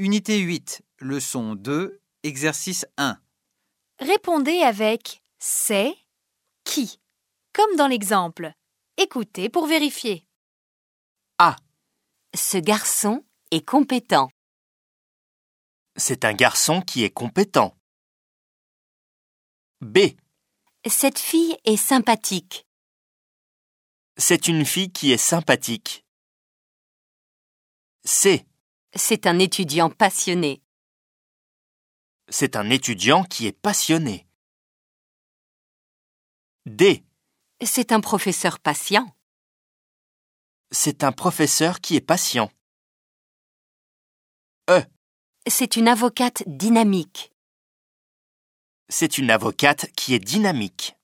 Unité 8, leçon 2, exercice 1. Répondez avec c'est qui, comme dans l'exemple. Écoutez pour vérifier. Ce garçon est compétent. C'est un garçon qui est compétent. B. Cette fille est sympathique. C'est une fille qui est sympathique. C. C'est un étudiant passionné. C'est un étudiant qui est passionné. D. C'est un professeur patient. C'est un professeur qui est patient. C'est une avocate dynamique. C'est une avocate qui est dynamique.